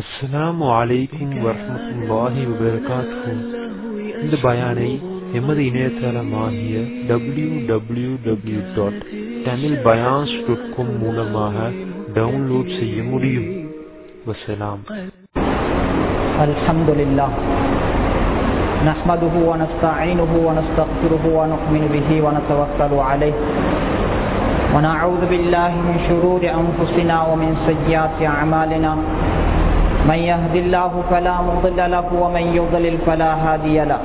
அஸ்ஸலாமு அலைக்கும் வரஹ்மத்துல்லாஹி வபரகாத்துஹு இந்த பயானை எமது இணையதளமாகிய W W W dot Tamil பயான்ஸ் dot com மூலமாக டவுன்லோட் செய்ய முடியும் வசலாம் الحمد لله نحمده ونستعينه ونستغفره ونؤمن به ونتوكل عليه ونعوذ بالله من شرور أنفسنا ومن سيئات أعمالنا من يهد الله فلا مضل له ومن يضلل فلا هادي له.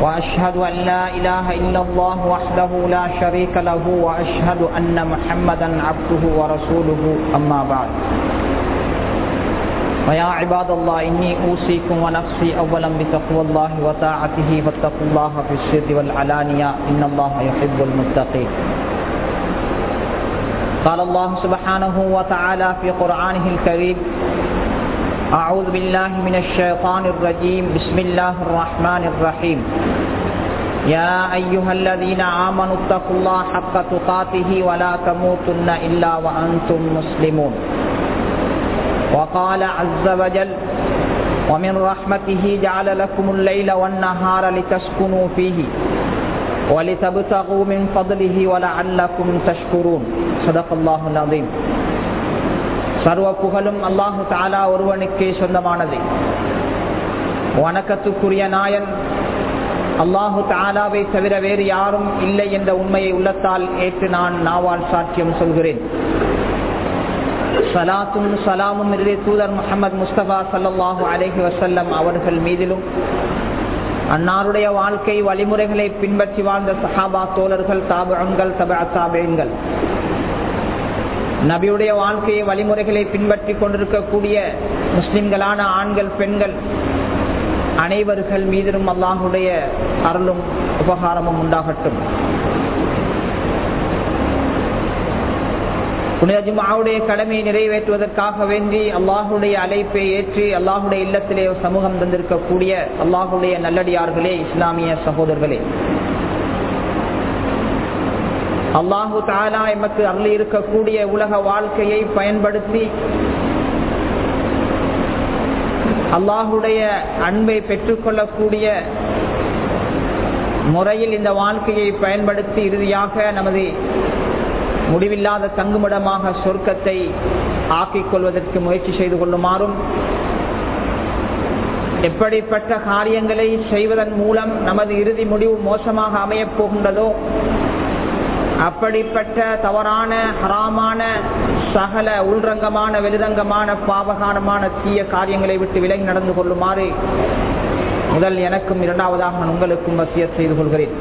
وأشهد أن لا إله إلا الله وحده لا شريك له وأشهد أن محمدا عبده ورسوله. أما بعد. ويا عباد الله إني أوصيكم ونفسي أولا بتقوى الله وطاعته. فاتقوا الله في السر والعلانية. إن الله يحب المتقين. قال الله سبحانه وتعالى في قرآنه الكريم أعوذ بالله من الشيطان الرجيم. بسم الله الرحمن الرحيم. يا أيها الذين آمنوا اتقوا الله حق تقاته ولا تموتن إلا وأنتم مسلمون. وقال عز وجل ومن رحمته جعل لكم الليل والنهار لتسكنوا فيه ولتبتغوا من فضله ولعلكم تشكرون. صدق الله العظيم. சர்வ புகழும் அல்லாஹு தாலா ஒருவனுக்கே சொந்தமானது. வணக்கத்துக்குரிய நாயன் அல்லாஹு தாலாவை தவிர வேறு யாரும் இல்லை என்ற உண்மையை உள்ளத்தால் ஏற்று நான் நாவால் சாட்சியம் சொல்கிறேன். சலாத்தும் சலாமும் இறுதி தூதர் முகமது முஸ்தபா சல்லாஹூ அலஹி வசல்லம் அவர்கள் மீதிலும் அன்னாருடைய வாழ்க்கை வழிமுறைகளை பின்பற்றி வாழ்ந்த சஹாபா தோழர்கள் தாபகங்கள் தப தாபகங்கள் நபியுடைய வாழ்க்கையை வழிமுறைகளை பின்பற்றி கொண்டிருக்கக்கூடிய முஸ்லிம்களான ஆண்கள் பெண்கள் அனைவர்கள் மீதிலும் அல்லாஹுடைய அருளும் உபகாரமும் உண்டாகட்டும். புனிதஜுமாவுடைய கடமையை நிறைவேற்றுவதற்காக வேண்டி அல்லாஹுடைய அழைப்பை ஏற்றி அல்லாஹுடைய இல்லத்திலே சமூகம் தந்திருக்கக்கூடிய அல்லாஹுடைய நல்லடியார்களே இஸ்லாமிய சகோதரர்களே. அல்லாஹு தாலா எமக்கு அருள் இருக்கக்கூடிய உலக வாழ்க்கையை பயன்படுத்தி அல்லாஹுடைய அன்பை பெற்றுக்கொள்ளக்கூடிய முறையில் இந்த வாழ்க்கையை பயன்படுத்தி இறுதியாக நமது முடிவில்லாத தங்குமிடமாக சொர்க்கத்தை ஆக்கிக் கொள்வதற்கு முயற்சி செய்து கொள்ளுமாறும் எப்படிப்பட்ட காரியங்களை செய்வதன் மூலம் நமது இறுதி முடிவு மோசமாக அமையப் போகின்றதோ அப்படிப்பட்ட தவறான ஹராமான சகல உள்ரங்கமான வெளிரங்கமான பாவகாரமான தீய காரியங்களை விட்டு விலகி நடந்து கொள்ளுமாறு முதல் எனக்கும் இரண்டாவதாக நான் உங்களுக்கும் வசிய செய்து கொள்கிறேன்.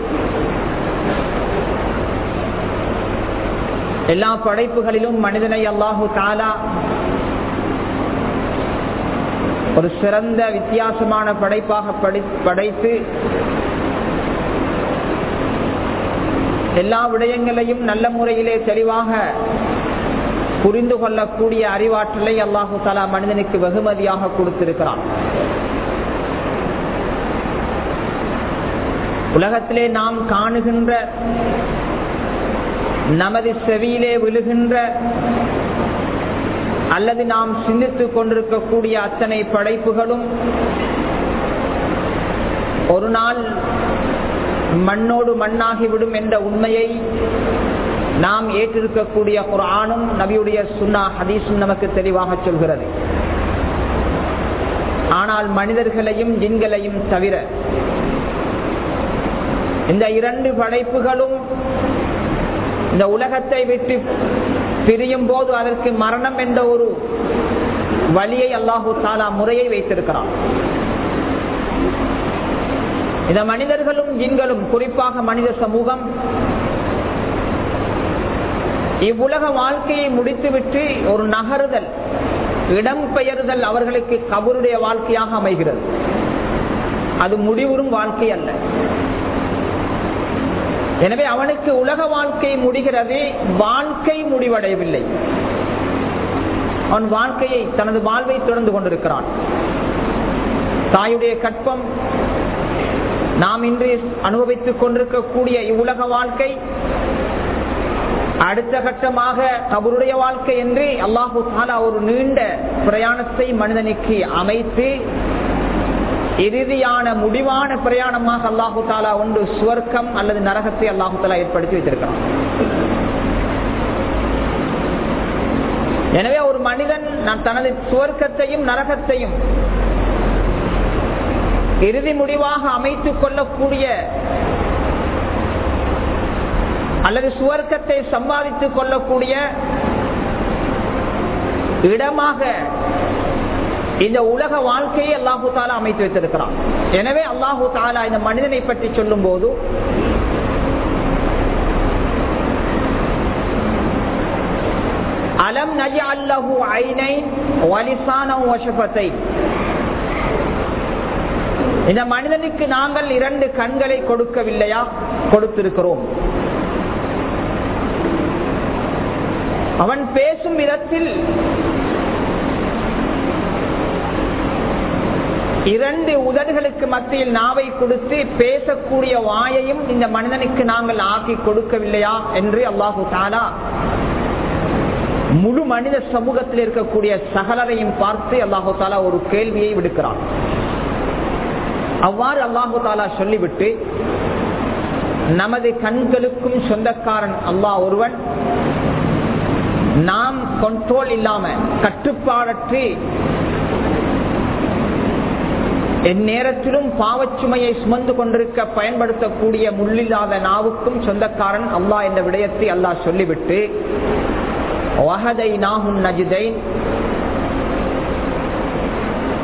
எல்லா படைப்புகளிலும் மனிதனை அல்லாஹு தாலா ஒரு சிறந்த வித்தியாசமான படைப்பாக படைத்து எல்லா விடயங்களையும் நல்ல முறையிலே தெளிவாக புரிந்து கொள்ளக்கூடிய அறிவாற்றலை அல்லாஹு தலா மனிதனுக்கு வெகுமதியாக கொடுத்திருக்கிறான். உலகத்திலே நாம் காணுகின்ற நமது செவியிலே விழுகின்ற அல்லது நாம் சிந்தித்துக் கொண்டிருக்கக்கூடிய அத்தனை படைப்புகளும் ஒரு நாள் மண்ணோடு மண்ணாகிவிடும் என்ற உண்மையை நாம் ஏற்றிருக்கக்கூடிய குரானும் நபியுடைய சுன்னா ஹதீஸும் நமக்கு தெளிவாக சொல்கிறது. ஆனால் மனிதர்களையும் ஜின்களையும் தவிர இந்த இரண்டு படைப்புகளும் இந்த உலகத்தை விட்டு பிரியும் போது அதற்கு மரணம் என்ற ஒரு வழியை அல்லாஹு தாலா முறையை வைத்திருக்கிறான். இந்த மனிதர்களும் ஜின்களும் குறிப்பாக மனித சமூகம் இவ்வுலக வாழ்க்கையை முடித்துவிட்டு ஒரு நகருதல் இடம் பெயர்தல் அவர்களுக்கு கபருடைய வாழ்க்கையாக அமைகிறது. அது முடிவுறும் வாழ்க்கை அல்ல. எனவே அவனுக்கு உலக வாழ்க்கை முடிகிறது வாழ்க்கை முடிவடையவில்லை. அவன் வாழ்க்கையை தனது வாழ்வை தொடர்ந்து கொண்டிருக்கிறான். தாயுடைய கற்பம் நாம் இன்று அனுபவித்துக் கொண்டிருக்கக்கூடிய இவ்வுலக வாழ்க்கை அடுத்த கட்டமாக கபருடைய வாழ்க்கை என்று அல்லாஹு தாலா ஒரு நீண்ட பிரயாணத்தை மனிதனுக்கு அமைத்து இறுதியான முடிவான பிரயாணமாக அல்லாஹு தாலா ஒன்று சுவர்க்கம் அல்லது நரகத்தை அல்லாஹு தாலா ஏற்படுத்தி வைத்திருக்கிறான். எனவே ஒரு மனிதன் நான் தனது சுவர்க்கத்தையும் நரகத்தையும் இறுதி முடிவாக அமைத்துக் கொள்ளக்கூடிய அல்லது சுவர்க்கத்தை சம்பாதித்துக் கொள்ளக்கூடிய இடமாக இந்த உலக வாழ்க்கையை அல்லாஹு தாலா அமைத்து வைத்திருக்கிறான். எனவே அல்லாஹு தாலா இந்த மனிதனை பற்றி சொல்லும் போது அலம் நஜ அல்லஹு ஐனை வலிசானம் வசபத்தை இந்த மனிதனுக்கு நாங்கள் இரண்டு கண்களை கொடுக்கவில்லையா? கொடுத்திருக்கிறோம். அவன் பேசும் விதத்தில் இரண்டு உதடுகளுக்கு மத்தியில் நாவை கொடுத்து பேசக்கூடிய வாயையும் இந்த மனிதனுக்கு நாங்கள் ஆக்கி கொடுக்கவில்லையா என்று அல்லாஹு தாலா முழு மனித சமூகத்தில் இருக்கக்கூடிய சகலரையும் பார்த்து அல்லாஹு தாலா ஒரு கேள்வியை விடுக்கிறான். அவ்வாறு அல்லாஹு தாலா சொல்லிவிட்டு நமது கண்களுக்கும் சொந்தக்காரன் அல்லாஹ் ஒருவன் நாம் கண்ட்ரோல் இல்லாம கட்டுப்பாடற்று எந்நேரத்திலும் பாவச்சுமையை சுமந்து கொண்டிருக்க பயன்படுத்தக்கூடிய முள்ளில்லாத நாவுக்கும் சொந்தக்காரன் அல்லாஹ் என்ற விடயத்தை அல்லாஹ் சொல்லிவிட்டு வகதை நாகுன் நஜிதை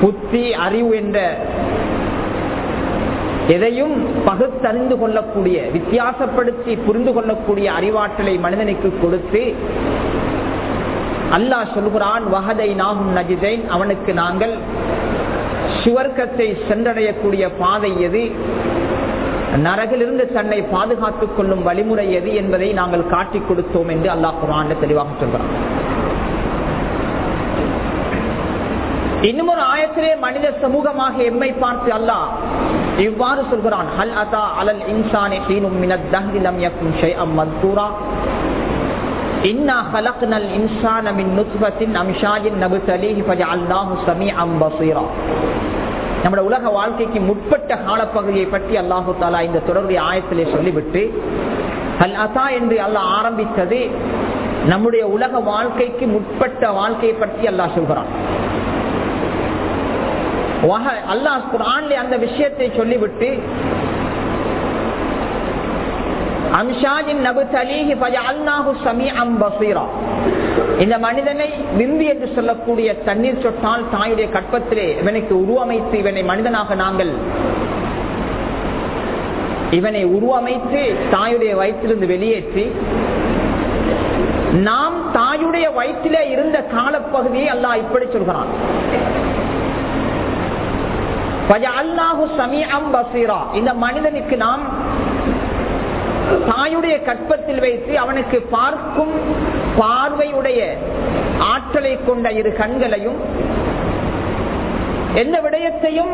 புத்தி அறிவு என்ற எதையும் பகுத்தறிந்து கொள்ளக்கூடிய வித்தியாசப்படுத்தி புரிந்து கொள்ளக்கூடிய அறிவாற்றலை மனிதனுக்கு கொடுத்து அல்லாஹ் சொல்கிறான் வகதை நாகும் நஜிதைன். அவனுக்கு நாங்கள் சுவர்க்கத்தை சென்றடையக்கூடிய பாதை எது? நரகிலிருந்து தன்னை பாதுகாத்துக் கொள்ளும் வழிமுறை எது என்பதை நாங்கள் காட்டிக் கொடுத்தோம் என்று அல்லாஹ் குரான் தெளிவாக சொல்கிறான். இன்னும் ஒரு ஆயத்திலே மனித சமூகமாக எம்மை பார்த்து அல்லாஹ் இவ்வாறு சொல்கிறான் ஹல் அதா அலல் இன்சானி ஹீனும் மினத் தஹ்ரி யக்கும் ஷைஅம் மذ்கூரா இன்னா ஹலக்னல் இன்சான மின் நுத்ஃபத்தின் அம்ஷாஜின் நபுதலீஹி ஃபஜஅல்நாஹு ஸமீஅம் பஸீரா நம்முடைய உலக வாழ்க்கைக்கு முற்பட்ட காலப்பகுதியை பற்றி அல்லாஹு தாலா இந்த தொடர்புடைய ஆயத்திலே சொல்லிவிட்டு அல் அசா என்று அல்லாஹ் ஆரம்பித்தது நம்முடைய உலக வாழ்க்கைக்கு முற்பட்ட வாழ்க்கையை பற்றி அல்லாஹ் சொல்கிறான். அல்லாஹ் குரான்ல அந்த விஷயத்தை சொல்லிவிட்டு இந்த மனிதனை விந்து என்று சொல்லக்கூடிய தண்ணீர் சொட்டால் தாயுடைய கற்பத்திலே இவனுக்கு உருவமைத்து இவனை மனிதனாக நாங்கள் இவனை உருவமைத்து தாயுடைய வயிற்றிலிருந்து வெளியேற்றி நாம் தாயுடைய வயிற்றிலே இருந்த காலப்பகுதியை அல்லாஹ் இப்படி சொல்கிறான். இந்த மனிதனுக்கு நாம் தாயுடைய கற்பத்தில் வைத்து அவனுக்கு பார்க்கும் பார்வையுடைய ஆற்றலை கொண்ட இரு கண்களையும் எந்த விடயத்தையும்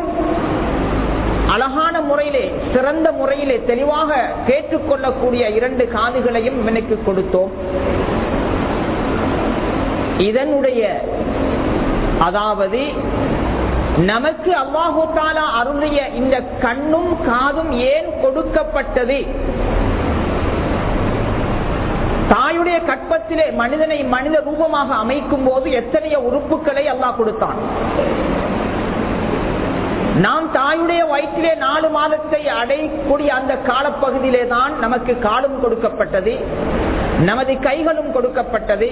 அழகான முறையிலே சிறந்த முறையிலே தெளிவாக கேட்டுக்கொள்ளக்கூடிய இரண்டு காதுகளையும் இவனுக்கு கொடுத்தோம். இதனுடைய அதாவது நமக்கு அல்லாஹு தாலா அருளிய இந்த கண்ணும் காதும் ஏன் கொடுக்கப்பட்டது? தாயுடைய கற்பத்திலே மனிதனை மனித ரூபமாக அமைக்கும் போது எத்தனைய உறுப்புகளை அல்லாஹ் கொடுத்தான். நாம் தாயுடைய வயிற்றிலே நாலு மாதத்தை அடையக்கூடிய அந்த காலப்பகுதியிலே தான் நமக்கு காலும் கொடுக்கப்பட்டது நமது கைகளும் கொடுக்கப்பட்டது.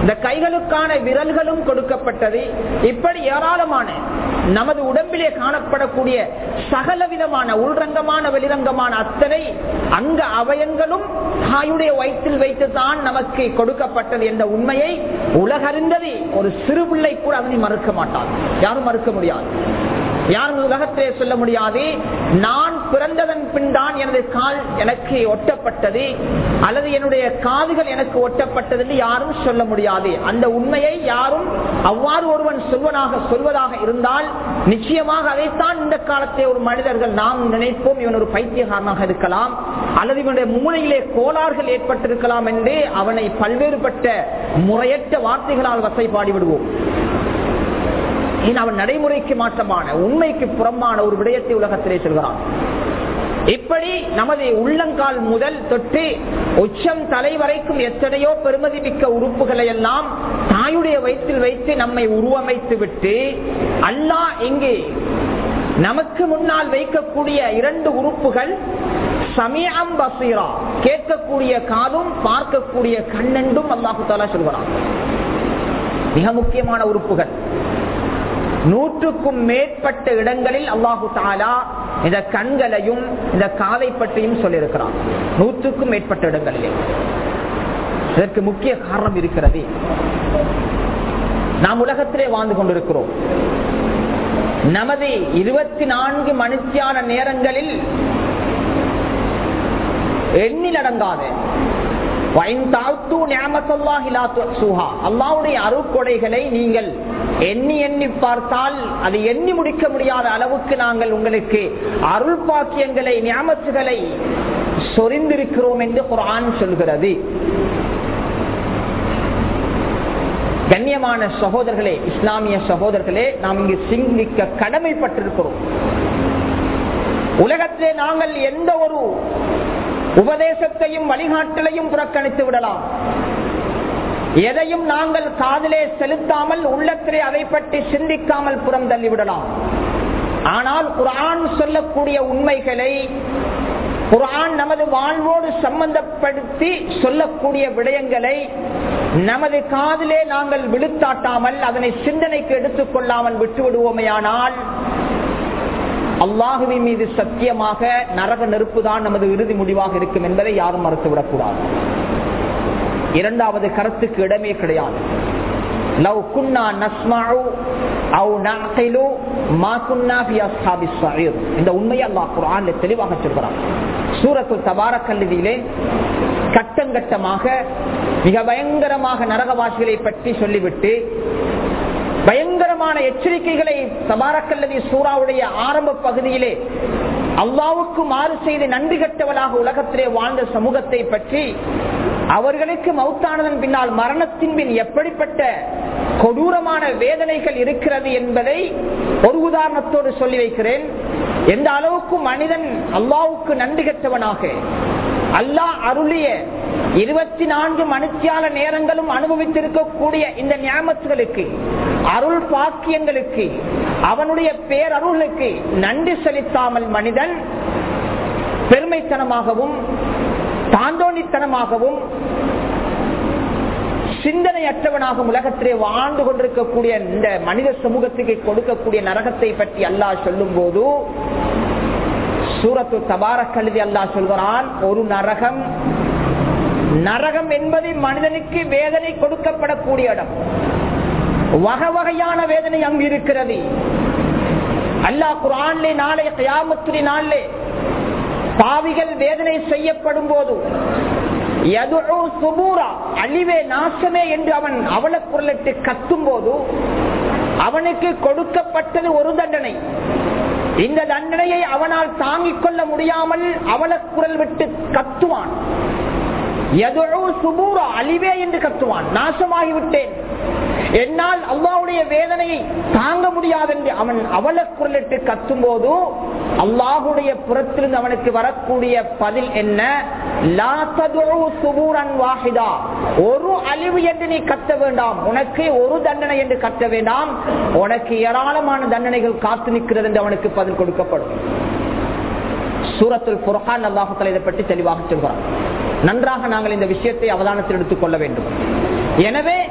இந்த கைகளுக்கான விரல்களும் கொடுக்கப்பட்டது. இப்படி ஏராளமான நமது உடம்பிலே காணப்படக்கூடிய சகல விதமான உள்ரங்கமான வெளிரங்கமான அத்தனை அங்க அவயங்களும் தாயுடைய வயிற்றில் வைத்துதான் நமக்கு கொடுக்கப்பட்டது என்ற உண்மையை உலகறிந்தது ஒரு சிறு பிள்ளை கூட அதனை மறுக்க மாட்டார் யாரும் மறுக்க முடியாது. யாரும் உலகத்திலே சொல்ல முடியாது. நான் பிறந்ததன் பின் தான் எனது கால் எனக்கு ஒட்டப்பட்டது. அல்லது என்னுடைய காதுகள் எனக்கு ஒட்டப்பட்டது என்று யாரும் சொல்ல முடியாது. அந்த உண்மையை யாரும் அவ்வாறு ஒருவன் சொல்வதாக சொல்வதாக இருந்தால் நிச்சயமாக அதைத்தான் இந்த காலத்தை ஒரு மனிதர்கள் நாம் நினைப்போம். இவன் ஒரு பைத்தியகாரனாக இருக்கலாம். அல்லது இவனுடைய மூளையிலே கோளாறுகள் ஏற்பட்டிருக்கலாம் என்று அவனை பல்வேறுபட்ட முறையற்ற வார்த்தைகளால் வசைப்பாடி இது அவன் நடைமுறைக்கு மாற்றமான உண்மைக்கு புறம்பான ஒரு விடயத்தை உலகத்திலே சொல்கிறான். இப்படி நமது உள்ளங்கால் முதல் தொட்டு உச்சம் தலை வரைக்கும் எத்தனையோ பெருமதி மிக்க உறுப்புகளை எல்லாம் தாயுடைய வயிற்றில் வைத்து நம்மை உருவமைத்து விட்டு அல்லாஹ் இங்கே நமக்கு முன்னால் வைக்கக்கூடிய இரண்டு உறுப்புகள் சமயம் பசீரா கேட்கக்கூடிய காதும் பார்க்கக்கூடிய கண்ணெண்டும் அல்லாஹு தாலா சொல்கிறான். மிக முக்கியமான உறுப்புகள். நூற்றுக்கும் மேற்பட்ட இடங்களில் அல்லாஹு தாலா இந்த கண்களையும் இந்த காதை பற்றியும் சொல்லியிருக்கிறான். நூற்றுக்கும் மேற்பட்ட இடங்களிலே. இதற்கு முக்கிய காரணம் இருக்கிறது. நாம் உலகத்திலே வாழ்ந்து கொண்டிருக்கிறோம். நமது இருபத்தி நான்கு மணித்தியான நேரங்களில் எண்ணிலடங்காத அல்லாவுடைய அருக்கொடைகளை நீங்கள் எண்ணி எண்ணி பார்த்தால் அதை எண்ணி முடிக்க முடியாத அளவுக்கு நாங்கள் உங்களுக்கு அருள் பாக்கியங்களை ஞாபகங்களை சொரிந்திருக்கிறோம் என்று குரான் சொல்கிறது. கண்ணியமான சகோதரர்களே இஸ்லாமிய சகோதரர்களே நாம் இங்கு சிந்திக்க கடமைப்பட்டிருக்கிறோம். உலகத்திலே நாங்கள் எந்த ஒரு உபதேசத்தையும் வழிகாட்டலையும் புறக்கணித்து விடலாம். எதையும் நாங்கள் காதலே செலுத்தாமல் உள்ளத்திலே அதை பற்றி சிந்திக்காமல் புறம் தள்ளிவிடலாம். ஆனால் குரான் சொல்லக்கூடிய உண்மைகளை குரான் நமது வாழ்வோடு சம்பந்தப்படுத்தி சொல்லக்கூடிய விடயங்களை நமது காதிலே நாங்கள் விழுத்தாட்டாமல் அதனை சிந்தனைக்கு எடுத்துக் கொள்ளாமல் விட்டுவிடுவோமையானால் அல்லாஹுவின் மீது சத்தியமாக நரக நெருப்பு தான் நமது இறுதி முடிவாக இருக்கும் என்பதை யாரும் மறுத்துவிடக்கூடாது. இரண்டாவது கருத்துக்கு இடமே கிடையாது. இந்த உண்மையை அல்லாஹ் தெளிவாக சொல்கிறான். சூரத்து தபாரக் கல்லியிலே கட்டங்கட்டமாக மிக பயங்கரமாக நரகவாசிகளை பற்றி சொல்லிவிட்டு பயங்கரமான எச்சரிக்கைகளை தபாரக்கல்லதி சூறாவுடைய ஆரம்ப பகுதியிலே அல்லாவுக்கு மாறு செய்து நன்றி கட்டவனாக உலகத்திலே வாழ்ந்த சமூகத்தை பற்றி அவர்களுக்கு மௌத்தானதன் பின்னால் மரணத்தின் பின் எப்படிப்பட்ட கொடூரமான வேதனைகள் இருக்கிறது என்பதை ஒரு உதாரணத்தோடு சொல்லி வைக்கிறேன். எந்த அளவுக்கு மனிதன் அல்லாவுக்கு நன்றி கற்றவனாக அல்லாஹ் அருளிய இருபத்தி நான்கு மணித்தியால நேரங்களும் அனுபவித்திருக்கக்கூடிய இந்த ஞாபகங்களுக்கு அருள் பாக்கியங்களுக்கு அவனுடைய பேரருளுக்கு நன்றி செலுத்தாமல் மனிதன் பெருமைத்தனமாகவும் தாந்தோணித்தனமாகவும் சிந்தனையற்றவனாகவும் உலகத்திலே வாழ்ந்து கொண்டிருக்கக்கூடிய இந்த மனித சமூகத்துக்கு கொடுக்கக்கூடிய நரகத்தை பற்றி அல்லாஹ் சொல்லும் போது சூரத்து தபார கழுதி அல்லாஹ் சொல்கிறான் ஒரு நரகம் நரகம் என்பது மனிதனுக்கு வேதனை கொடுக்கப்படக்கூடிய இடம். வகை வகையான வேதனை அங்கு இருக்கிறது. அல்லாஹ் குரான்லே நாளே கயாமத்துரி நாளிலே பாவிகள் வேதனை செய்யப்படும் போது அழிவே நாசமே என்று அவன் அவல குரலிட்டு கத்தும் போது அவனுக்கு கொடுக்கப்பட்டது ஒரு தண்டனை. இந்த தண்டனையை அவனால் தாங்கிக் கொள்ள முடியாமல் அவல குரல் விட்டு கத்துவான். சுபூரா? அழிவே என்று கத்துவான். நாசமாகிவிட்டேன். என்னால் அல்லாவுடைய வேதனையை தாங்க முடியாது என்று அவன் அவல குரலிட்டு கத்தும் போது அல்லாஹுடைய புறத்திலிருந்து அவனுக்கு வரக்கூடிய பதில் என்ன? ஒரு அழிவு என்று நீ கத்த வேண்டாம். உனக்கு ஒரு தண்டனை என்று கத்த வேண்டாம். உனக்கு ஏராளமான தண்டனைகள் காத்து நிற்கிறது என்று அவனுக்கு பதில் கொடுக்கப்படும். சூரத்துல் புரஹான் அல்லாஹுக்களை இதை பற்றி தெளிவாக சொல்கிறான். நன்றாக நாங்கள் இந்த விஷயத்தை அவதானத்தில் எடுத்துக் கொள்ள வேண்டும். எனவே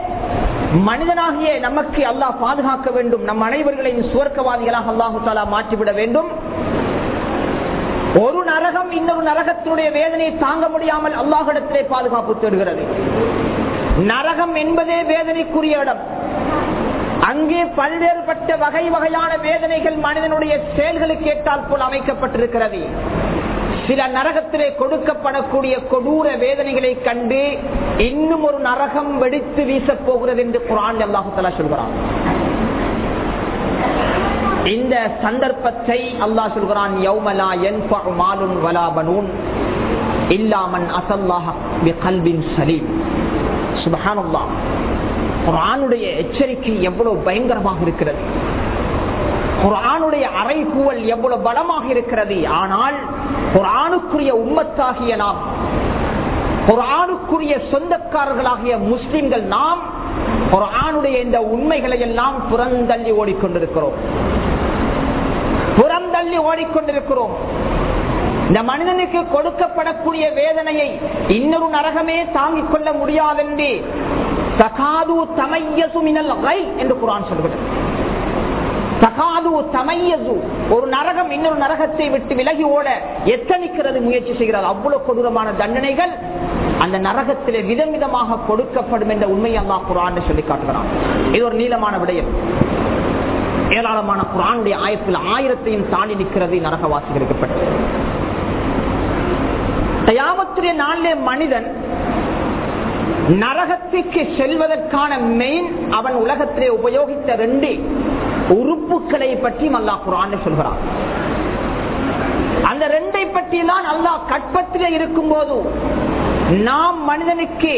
மனிதனாகிய நமக்கு அல்லாஹ் பாதுகாக்க வேண்டும். நம் அனைவர்களையும் சுவர்க்கவாதிகளாக அல்லாஹு தாலா மாற்றிவிட வேண்டும். ஒரு நரகம் இன்னொரு நரகத்தினுடைய வேதனையை தாங்க முடியாமல் அல்லாஹிடத்திலே பாதுகாப்பு தருகிறது நரகம் என்பதே வேதனைக்குரிய இடம். அங்கே பல்வேறுபட்ட வகை வகையான வேதனைகள் மனிதனுடைய செயல்களுக்கு ஏற்றால் போல் அமைக்கப்பட்டிருக்கிறது. சில நரகத்திலே கொடுக்கப்படக்கூடிய கொடூர வேதனைகளை கண்டு இன்னும் ஒரு நரகம் வெடித்து வீசப் போகிறது என்று குரான் அல்லாஹுத்தலா சொல்கிறான். இந்த சந்தர்ப்பத்தை அல்லாஹ் சொல்கிறான் யௌமலா யன்ஃபஉ மாலுன் வலாபனூன் இல்லாமன் அசல்லாஹ் பிகல்பின் சலீம். சுப்ஹானல்லாஹ். குரானுடைய எச்சரிக்கை எவ்வளவு பயங்கரமாக இருக்கிறது. குரானுடைய அறைகூவல் எவ்வளவு பலமாக இருக்கிறது? ஆனால் குரானுக்குரிய உம்மத்தாகிய நாம் குரானுக்குரிய சொந்தக்காரர்களாகிய முஸ்லிம்கள் நாம் குரானுடைய இந்த உண்மைகளை எல்லாம் புறந்தள்ளி ஓடிக்கொண்டிருக்கிறோம். புறந்தள்ளி ஓடிக்கொண்டிருக்கிறோம். இந்த மனிதனுக்கு கொடுக்கப்படக்கூடிய வேதனையை இன்னொரு நரகமே தாங்கிக் கொள்ள முடியாதென்று தகாது தமையசு என்று குரான் சொல்கிறது. தகாது தமையது ஒரு நரகம் இன்னொரு நரகத்தை விட்டு விலகி ஓட எத்தனிக்கிறது முயற்சி செய்கிறது அவ்வளவு கொடூரமான தண்டனைகள் அந்த நரகத்திலே விதம் விதமாக கொடுக்கப்படும் என்ற உண்மையை அல்லா குரான் சொல்லி காட்டுகிறான். இது ஒரு நீளமான விடயம். ஏராளமான குரானுடைய ஆயத்தில் ஆயிரத்தையும் தாண்டி நிற்கிறது நரகவாசிகளுக்கு பற்றி தயாமத்துடைய நாளிலே மனிதன் நரகத்திற்கு செல்வதற்கான மெயின் அவன் உலகத்திலே உபயோகித்த ரெண்டு உறுப்புகளை பற்றி அல்லாஹ் குரான் சொல்கிறான். அந்த ரெண்டை பற்றி தான் அல்லாஹ் கற்பத்திலே இருக்கும் போது நாம் மனிதனுக்கு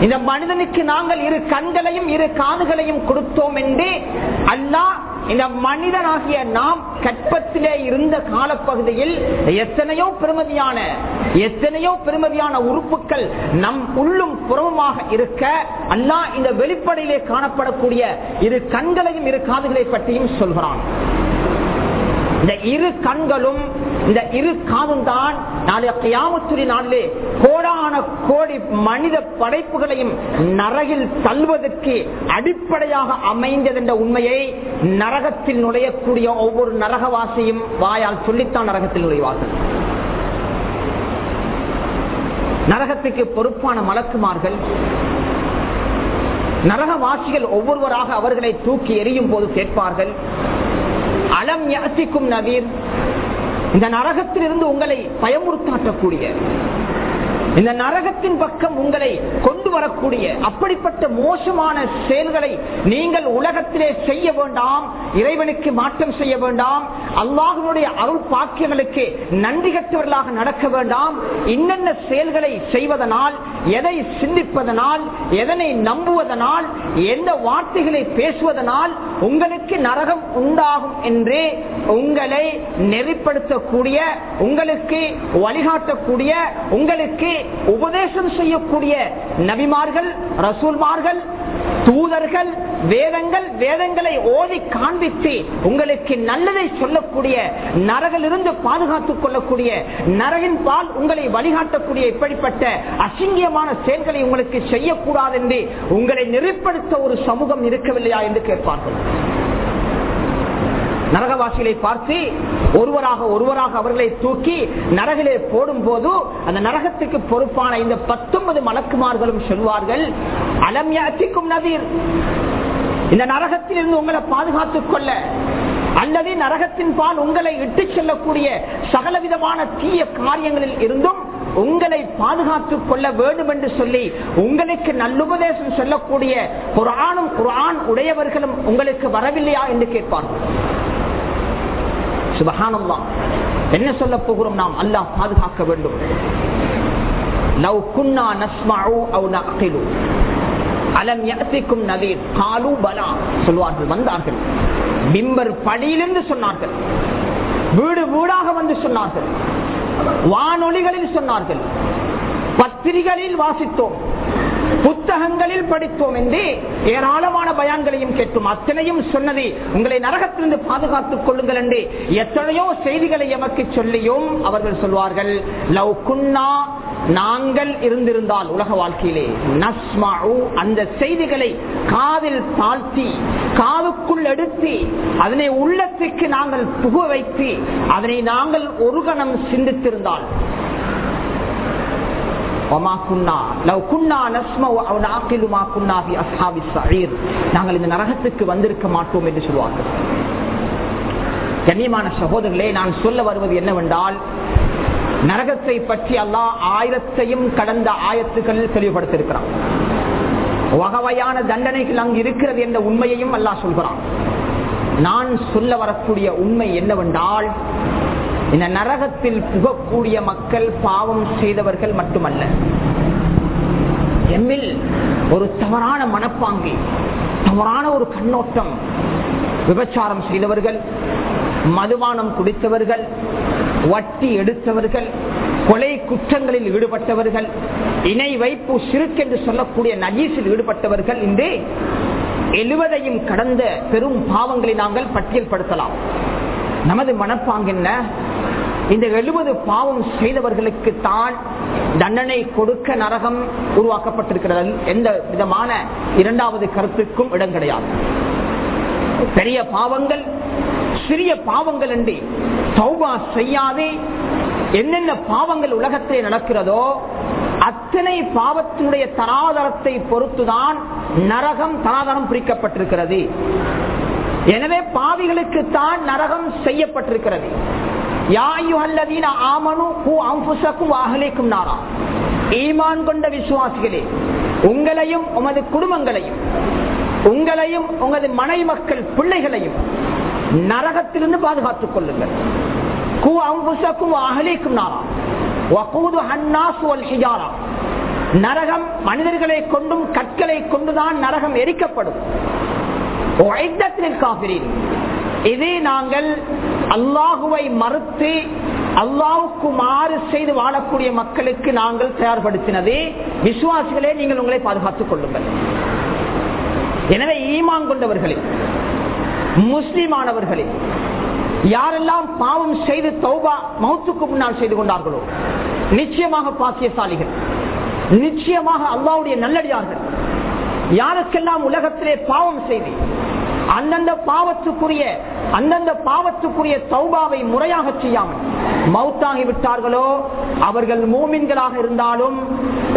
இந்த மனிதனுக்கு நாங்கள் இரு கண்களையும் இரு காதுகளையும் கொடுத்தோம் என்று அல்லாஹ் இந்த மனிதனாகிய நாம் கற்பத்திலே இருந்த காலப்பகுதியில் எத்தனையோ பெருமதியான எத்தனையோ பெருமதியான உறுப்புகள் நம் உள்ளும் புறமுமாக இருக்க அண்ணா இந்த வெளிப்படையிலே காணப்படக்கூடிய இரு கண்களையும் இரு காதுகளை பற்றியும் சொல்கிறான். இந்த இரு கண்களும் இந்த இரு காதும் தான் நாளைய நாளிலே கோடான கோடி மனித படைப்புகளையும் நரகில் தள்ளுவதற்கு அடிப்படையாக அமைந்தது என்ற உண்மையை நரகத்தில் நுழையக்கூடிய ஒவ்வொரு நரகவாசியும் வாயால் சொல்லித்தான் நரகத்தில் நுழைவார்கள். நரகத்துக்கு பொறுப்பான மலக்குமார்கள் நரகவாசிகள் ஒவ்வொருவராக அவர்களை தூக்கி எரியும் போது கேட்பார்கள் அலம் யாத்திக்கும் நவீர் இந்த நரகத்திலிருந்து உங்களை பயமுறுத்தாட்டக்கூடிய இந்த நரகத்தின் பக்கம் உங்களை கொண்டு வரக்கூடிய அப்படிப்பட்ட மோசமான செயல்களை நீங்கள் உலகத்திலே செய்ய வேண்டாம் இறைவனுக்கு மாற்றம் செய்ய வேண்டாம் அல்லாஹனுடைய அருள் பாக்கியங்களுக்கு நன்றி கட்டவர்களாக நடக்க வேண்டாம் இன்னென்ன செயல்களை செய்வதனால் எதை சிந்திப்பதனால் எதனை நம்புவதனால் எந்த வார்த்தைகளை பேசுவதனால் உங்களுக்கு நரகம் உண்டாகும் என்று உங்களை நெறிப்படுத்தக்கூடிய உங்களுக்கு வழிகாட்டக்கூடிய உங்களுக்கு உபதேசம் செய்யக்கூடிய நபிமார்கள் ரசூல்மார்கள் தூதர்கள் வேதங்கள் வேதங்களை ஓதி காண்பித்து உங்களுக்கு நல்லதை சொல்லக்கூடிய நரகிலிருந்து பாதுகாத்துக் கொள்ளக்கூடிய நரகின் பால் உங்களை வழிகாட்டக்கூடிய இப்படிப்பட்ட அசிங்கியமான செயல்களை உங்களுக்கு செய்யக்கூடாது என்று உங்களை நெறிப்படுத்த ஒரு சமூகம் இருக்கவில்லையா என்று கேட்பார்கள். நரகவாசிகளை பார்த்து ஒருவராக ஒருவராக அவர்களை தூக்கி நரகிலே போடும் போது அந்த நரகத்துக்கு பொறுப்பான இந்த பத்தொன்பது மலக்குமார்களும் சொல்வார்கள் அலம் நதீர். இந்த நரகத்தில் இருந்து உங்களை பாதுகாத்துக் கொள்ள அல்லது நரகத்தின் பால் உங்களை இட்டு செல்லக்கூடிய சகல விதமான தீய காரியங்களில் இருந்தும் உங்களை பாதுகாத்துக் கொள்ள வேண்டும் என்று சொல்லி உங்களுக்கு நல்லுபதேசம் சொல்லக்கூடிய குரானும் குரான் உடையவர்களும் உங்களுக்கு வரவில்லையா? என்று கேட்பார்கள். சுபகானம்மா என்ன சொல்ல போகிறோம் நாம்? அல்லாஹ் பாதுகாக்க வேண்டும். லவ் குன்னா நஸ்மாவு அவ் நஅகிலு. அலம் யஅதிக்கும் நதீர். காலு பலா சொல்வார்கள் வந்தார்கள். பிம்பர் படியிலிருந்து சொன்னார்கள். வீடு வீடாக வந்து சொன்னார்கள். வானொலிகளில் சொன்னார்கள். பத்திரிகளில் வாசித்தோம். புத்தகங்களில் படித்தோம் என்று ஏராளமான பயான்களையும் கேட்கும் அத்தனையும் சொன்னது உங்களை நரகத்திலிருந்து பாதுகாத்துக் கொள்ளுங்கள் என்று எத்தனையோ செய்திகளை எமக்கு சொல்லியும் அவர்கள் சொல்வார்கள். லவ் குன்னா நாங்கள் இருந்திருந்தால் உலக வாழ்க்கையிலே நஸ்மாவு அந்த செய்திகளை காதில் தாழ்த்தி காதுக்குள் எடுத்து அதனை உள்ளத்துக்கு நாங்கள் புக வைத்து அதனை நாங்கள் ஒரு கணம் சிந்தித்திருந்தால் நாங்கள் இந்த நரகத்துக்கு வந்திருக்க மாட்டோம் என்று சொல்வார்கள். கண்ணியமான சகோதரர்களே நான் சொல்ல வருவது என்னவென்றால் நரகத்தை பற்றி அல்லாஹ் ஆயிரத்தையும் கடந்த ஆயத்துக்களில் தெளிவுபடுத்திருக்கிறான் வகவையான தண்டனைகள் அங்கு இருக்கிறது என்ற உண்மையையும் அல்லாஹ் சொல்கிறான். நான் சொல்ல வரக்கூடிய உண்மை என்னவென்றால் இந்த நரகத்தில் புகக்கூடிய மக்கள் பாவம் செய்தவர்கள் மட்டுமல்ல. எம்மில் ஒரு தவறான மனப்பாங்கு தவறான ஒரு கண்ணோட்டம் விபச்சாரம் செய்தவர்கள் மதுபானம் குடித்தவர்கள் வட்டி எடுத்தவர்கள் கொலை குற்றங்களில் ஈடுபட்டவர்கள் இணை வைப்பு சிறுக்கென்று சொல்லக்கூடிய நஜீஸில் ஈடுபட்டவர்கள் இன்று எழுவதையும் கடந்த பெரும் பாவங்களை நாங்கள் பட்டியல் படுத்தலாம் நமது மனப்பாங்கென்ன இந்த எழுபது பாவம் செய்தவர்களுக்கு தான் தண்டனை கொடுக்க நரகம் உருவாக்கப்பட்டிருக்கிறது. எந்த விதமான இரண்டாவது கருத்துக்கும் இடம் கிடையாது. பெரிய பாவங்கள் சிறிய பாவங்கள் என்று சௌபா செய்யாதே என்னென்ன பாவங்கள் உலகத்திலே நடக்கிறதோ அத்தனை பாவத்தினுடைய தராதரத்தை பொறுத்துதான் நரகம் தராதரம் பிரிக்கப்பட்டிருக்கிறது. எனவே பாவிகளுக்கு தான் நரகம் செய்யப்பட்டிருக்கிறது. ஈமான் கொண்ட விசுவாசிகளே உங்களையும் உமது குடும்பங்களையும் உங்களையும் உங்களது மனை மக்கள் பிள்ளைகளையும் நரகத்திலிருந்து பாதுகாத்துக் கொள்ளுங்கள் கூ அம்புசக்கும் அகலிக்கும் நாரா வகூது ஹன்னாஸ் வல் ஹிஜாரா நரகம் மனிதர்களை கொண்டும் கற்களை கொண்டுதான் நரகம் எரிக்கப்படும் இதே நாங்கள் அல்லாஹுவை மறுத்து அல்லாவுக்கு மாறு செய்து வாழக்கூடிய மக்களுக்கு நாங்கள் தயார்படுத்தினது. விசுவாசிகளே நீங்கள் உங்களை பாதுகாத்துக் கொள்ளுங்கள். எனவே ஈமான் கொண்டவர்களே முஸ்லிமானவர்களே யாரெல்லாம் பாவம் செய்து தௌபா மௌத்துக்கு முன்னால் செய்து கொண்டார்களோ நிச்சயமாக பாக்கியசாலிகள் நிச்சயமாக அல்லாவுடைய நல்லடியார்கள் யாருக்கெல்லாம் உலகத்திலே பாவம் செய்து அந்தந்த பாவத்துக்குரிய அந்தந்த பாவத்துக்குரிய சௌபாவை முறையாக செய்யாமல் மௌத்தாகி விட்டார்களோ அவர்கள் மூமின்களாக இருந்தாலும்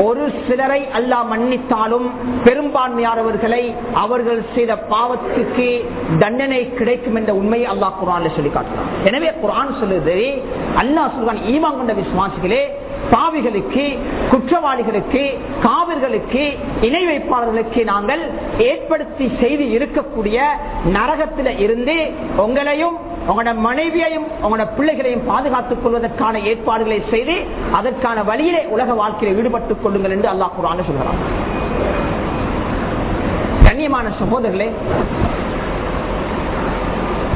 ஒரு சிலரை அல்லா மன்னித்தாலும் பெரும்பான்மையானவர்களை அவர்கள் செய்த பாவத்துக்கு தண்டனை கிடைக்கும் என்ற உண்மையை அல்லாஹ் குரான் சொல்லி காட்டுறான் எனவே குரான் சொல்லுது அல்லா சொல்றான் ஈமான் கொண்ட விசுவாசிகளே பாவிகளுக்கு குற்றவாளிகளுக்கு காவிர்களுக்கு இணை வைப்பாளர்களுக்கு நாங்கள் ஏற்படுத்தி செய்து இருக்கக்கூடிய நரகத்தில் இருந்து உங்களையும் உங்களோட மனைவியையும் உங்களோட பிள்ளைகளையும் பாதுகாத்துக் கொள்வதற்கான ஏற்பாடுகளை செய்து அதற்கான வழியிலே உலக வாழ்க்கையில் ஈடுபட்டுக் கொள்ளுங்கள் என்று அல்லாஹ் குரான் சொல்கிறார் கண்ணியமான சகோதரர்களே